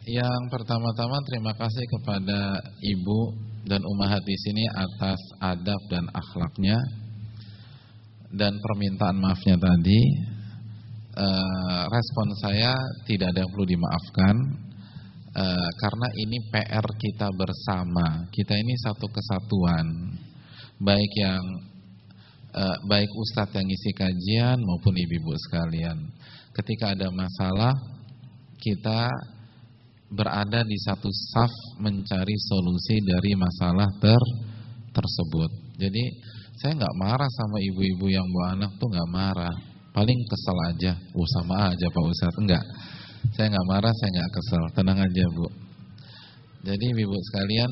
Yang pertama-tama terima kasih kepada ibu dan umahat di sini atas adab dan akhlaknya dan permintaan maafnya tadi. E, respon saya tidak ada yang perlu dimaafkan e, karena ini PR kita bersama. Kita ini satu kesatuan, baik yang e, baik ustadz yang isi kajian maupun ibu-ibu sekalian. Ketika ada masalah kita berada di satu saf mencari solusi dari masalah ter tersebut. Jadi saya nggak marah sama ibu-ibu yang bawa anak tuh nggak marah, paling kesel aja. Oh sama aja Pak Ustadz, enggak. Saya nggak marah, saya nggak kesel, tenang aja Bu. Jadi ibu sekalian,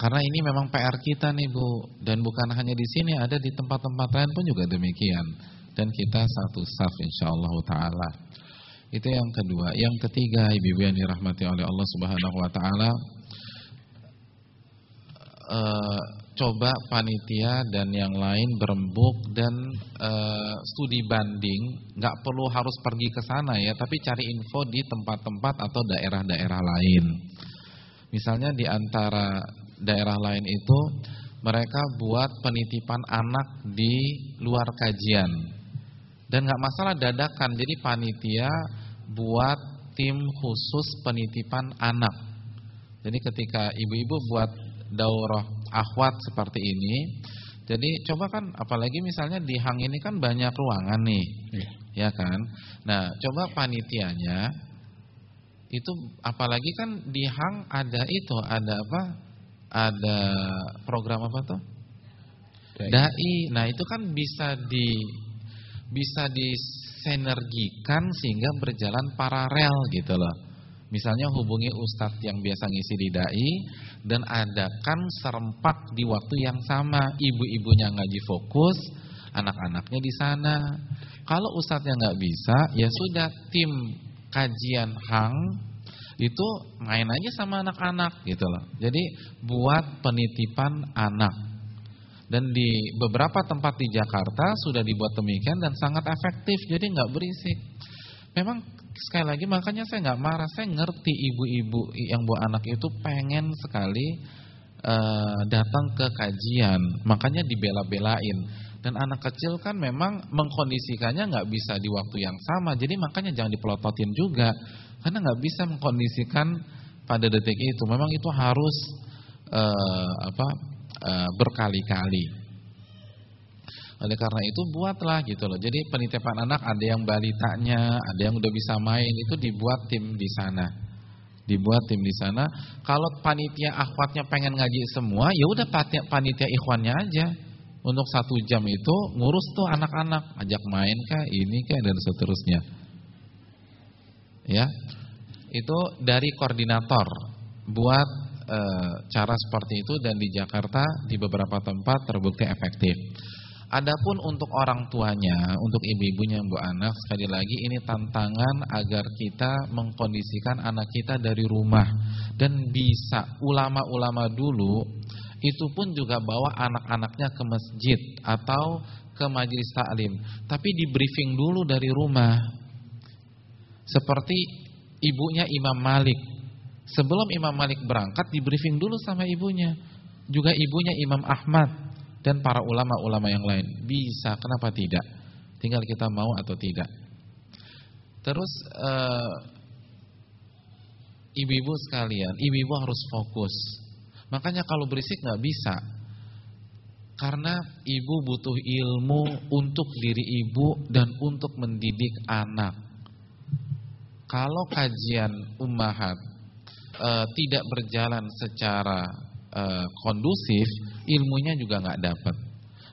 karena ini memang PR kita nih Bu, dan bukan hanya di sini, ada di tempat-tempat lain pun juga demikian. Dan kita satu saf insya Allah Taala. Itu yang kedua. Yang ketiga, ibu-ibu yang dirahmati oleh Allah Subhanahu wa taala, e, coba panitia dan yang lain berembuk dan e, studi banding, nggak perlu harus pergi ke sana ya, tapi cari info di tempat-tempat atau daerah-daerah lain. Misalnya di antara daerah lain itu mereka buat penitipan anak di luar kajian dan nggak masalah dadakan. Jadi panitia buat tim khusus penitipan anak. Jadi ketika ibu-ibu buat daurah akhwat seperti ini, jadi coba kan apalagi misalnya di hang ini kan banyak ruangan nih. Ya, ya kan? Nah, coba panitianya itu apalagi kan di hang ada itu, ada apa? Ada program apa tuh? Dai. Dai. Nah, itu kan bisa di bisa disinergikan sehingga berjalan paralel gitu loh. Misalnya hubungi ustadz yang biasa ngisi di dai dan adakan serempak di waktu yang sama. Ibu-ibunya ngaji fokus, anak-anaknya di sana. Kalau ustadznya nggak bisa, ya sudah tim kajian hang itu main aja sama anak-anak gitu loh. Jadi buat penitipan anak dan di beberapa tempat di Jakarta sudah dibuat demikian dan sangat efektif, jadi nggak berisik. Memang sekali lagi makanya saya nggak marah, saya ngerti ibu-ibu yang bawa anak itu pengen sekali uh, datang ke kajian, makanya dibela-belain. Dan anak kecil kan memang mengkondisikannya nggak bisa di waktu yang sama, jadi makanya jangan dipelototin juga, karena nggak bisa mengkondisikan pada detik itu. Memang itu harus uh, apa? Eh, berkali-kali. Oleh karena itu buatlah gitu loh. Jadi penitipan anak ada yang balitanya, ada yang udah bisa main itu dibuat tim di sana. Dibuat tim di sana. Kalau panitia akhwatnya pengen ngaji semua, ya udah panitia ikhwannya aja. Untuk satu jam itu ngurus tuh anak-anak, ajak main kah, ini kah dan seterusnya. Ya, itu dari koordinator buat e, cara seperti itu dan di Jakarta di beberapa tempat terbukti efektif. Adapun untuk orang tuanya, untuk ibu-ibunya Bu Anak, sekali lagi ini tantangan agar kita mengkondisikan anak kita dari rumah dan bisa ulama-ulama dulu itu pun juga bawa anak-anaknya ke masjid atau ke majelis taklim, tapi di briefing dulu dari rumah. Seperti ibunya Imam Malik. Sebelum Imam Malik berangkat di briefing dulu sama ibunya. Juga ibunya Imam Ahmad dan para ulama-ulama yang lain. Bisa, kenapa tidak? Tinggal kita mau atau tidak. Terus eh, ibu-ibu uh, sekalian, ibu-ibu harus fokus. Makanya kalau berisik nggak bisa. Karena ibu butuh ilmu untuk diri ibu dan untuk mendidik anak. Kalau kajian ummahat uh, tidak berjalan secara uh, kondusif, ilmunya juga nggak dapat.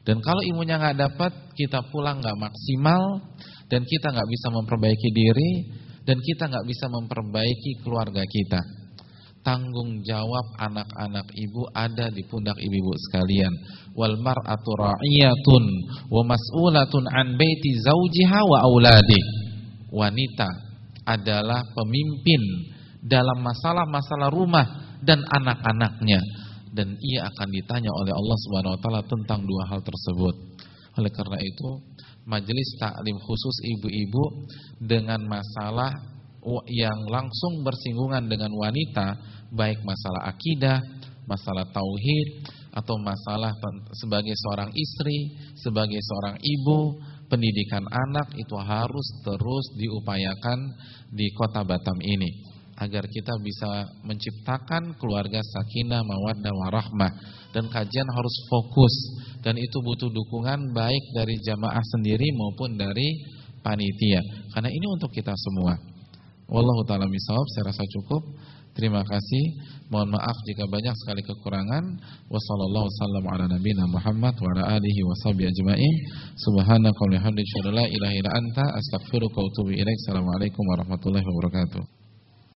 Dan kalau ilmunya nggak dapat, kita pulang nggak maksimal dan kita nggak bisa memperbaiki diri dan kita nggak bisa memperbaiki keluarga kita. Tanggung jawab anak-anak ibu ada di pundak ibu-ibu sekalian. Wal mar'atu ra'iyatun wa mas'ulatun an auladi. Wanita adalah pemimpin dalam masalah-masalah rumah dan anak-anaknya dan ia akan ditanya oleh Allah Subhanahu wa taala tentang dua hal tersebut. Oleh karena itu, majelis taklim khusus ibu-ibu dengan masalah yang langsung bersinggungan dengan wanita, baik masalah akidah, masalah tauhid atau masalah sebagai seorang istri, sebagai seorang ibu, pendidikan anak itu harus terus diupayakan di Kota Batam ini agar kita bisa menciptakan keluarga sakinah, mawaddah, warahmah dan kajian harus fokus dan itu butuh dukungan baik dari jamaah sendiri maupun dari panitia karena ini untuk kita semua. Wallahu taala misawab, saya rasa cukup. Terima kasih. Mohon maaf jika banyak sekali kekurangan. Wassallallahu wasallam ala nabiyina Muhammad wa ala alihi ajmain. Wa bihamdika la ilaha illa anta astaghfiruka wa atubu ilaik. Assalamualaikum warahmatullahi wabarakatuh.